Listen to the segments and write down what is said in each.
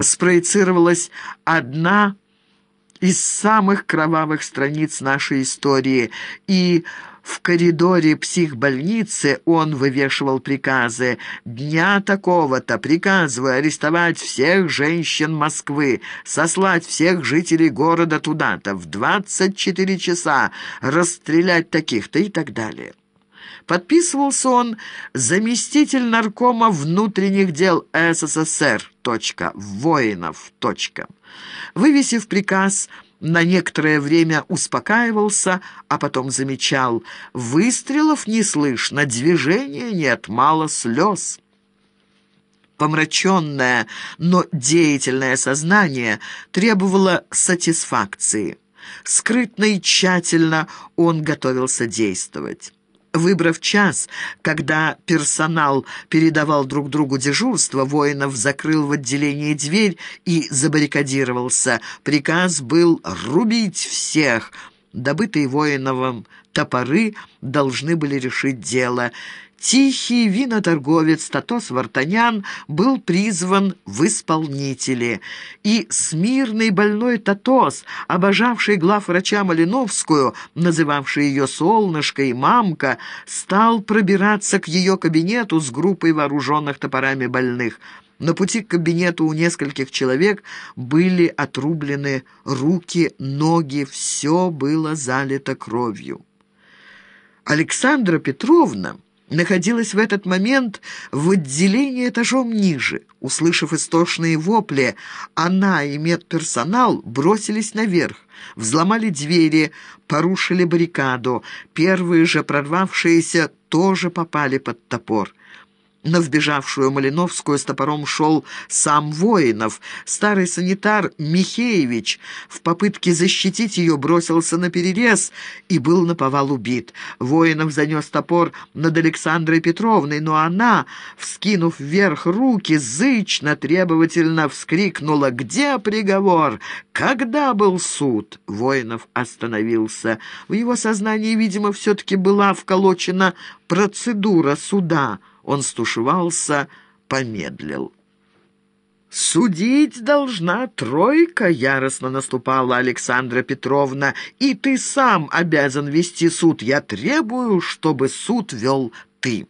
спроецировалась одна из самых кровавых страниц нашей истории, и в коридоре психбольницы он вывешивал приказы. «Дня такого-то приказываю арестовать всех женщин Москвы, сослать всех жителей города туда-то, в 24 часа, расстрелять таких-то» и так далее. Подписывался он заместитель наркома внутренних дел СССР. Воинов. Вывесив приказ на некоторое время успокаивался, а потом замечал. Выстрелов не слышно, движения нет, мало слез. Помраченное, но деятельное сознание требовало сатисфакции. Скрытно и тщательно он готовился действовать. Выбрав час, когда персонал передавал друг другу дежурство, воинов закрыл в отделении дверь и забаррикадировался. Приказ был «рубить всех». Добытые воиновым топоры должны были решить дело – Тихий виноторговец Татос Вартанян был призван в исполнители, и смирный больной Татос, обожавший главврача Малиновскую, называвший ее «солнышко» и «мамка», стал пробираться к ее кабинету с группой вооруженных топорами больных. На пути к кабинету у нескольких человек были отрублены руки, ноги, все было залито кровью. Александра Петровна находилась в этот момент в отделении этажом ниже. Услышав истошные вопли, она и медперсонал бросились наверх, взломали двери, порушили баррикаду. Первые же прорвавшиеся тоже попали под топор. На вбежавшую Малиновскую с топором шел сам Воинов. Старый санитар Михеевич в попытке защитить ее бросился на перерез и был наповал убит. Воинов занес топор над Александрой Петровной, но она, вскинув вверх руки, зычно, требовательно вскрикнула «Где приговор? Когда был суд?» Воинов остановился. В его сознании, видимо, все-таки была вколочена процедура суда – он стушевался, помедлил. «Судить должна тройка», — яростно наступала Александра Петровна, «и ты сам обязан вести суд. Я требую, чтобы суд вел ты».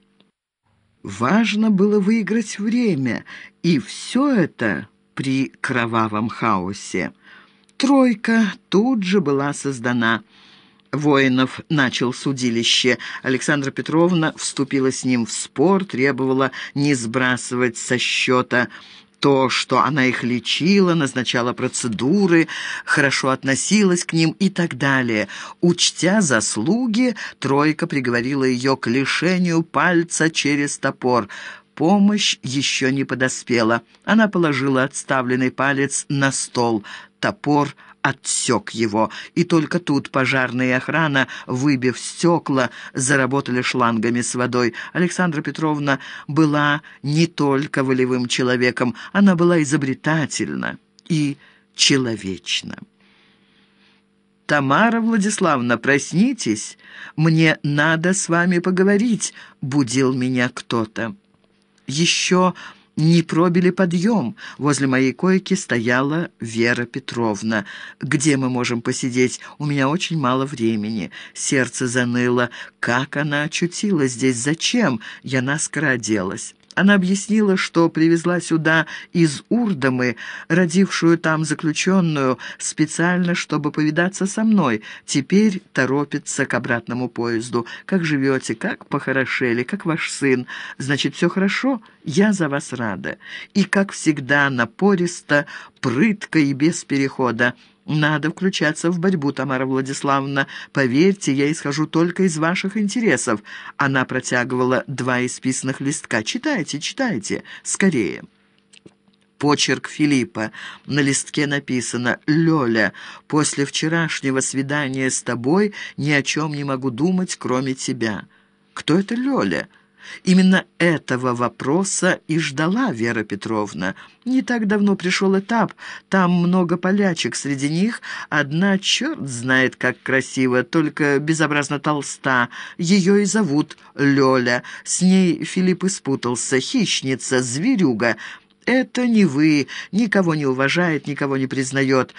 Важно было выиграть время, и все это при кровавом хаосе. Тройка тут же была создана — Воинов начал судилище. Александра Петровна вступила с ним в спор, требовала не сбрасывать со счета то, что она их лечила, назначала процедуры, хорошо относилась к ним и так далее. Учтя заслуги, тройка приговорила ее к лишению пальца через топор. Помощь еще не подоспела. Она положила отставленный палец на стол. Топор отсек его, и только тут пожарная охрана, выбив стекла, заработали шлангами с водой. Александра Петровна была не только волевым человеком, она была изобретательна и человечна. «Тамара Владиславовна, проснитесь, мне надо с вами поговорить», — будил меня кто-то. Еще не пробили подъем. Возле моей койки стояла Вера Петровна. «Где мы можем посидеть? У меня очень мало времени». Сердце заныло. «Как она очутилась здесь? Зачем?» Я наскоро оделась. Она объяснила, что привезла сюда из Урдамы, родившую там заключенную, специально, чтобы повидаться со мной. Теперь торопится к обратному поезду. «Как живете? Как похорошели? Как ваш сын? Значит, все хорошо? Я за вас рада». И, как всегда, напористо, прытко и без перехода. «Надо включаться в борьбу, Тамара Владиславовна. Поверьте, я исхожу только из ваших интересов». Она протягивала два исписанных листка. «Читайте, читайте. Скорее». Почерк Филиппа. На листке написано «Лёля, после вчерашнего свидания с тобой ни о чем не могу думать, кроме тебя». «Кто это Лёля?» Именно этого вопроса и ждала Вера Петровна. Не так давно пришел этап, там много полячек, среди них одна черт знает как красиво, только безобразно толста. Ее и зовут Лёля. С ней Филипп испутался, хищница, зверюга. Это не вы, никого не уважает, никого не признает.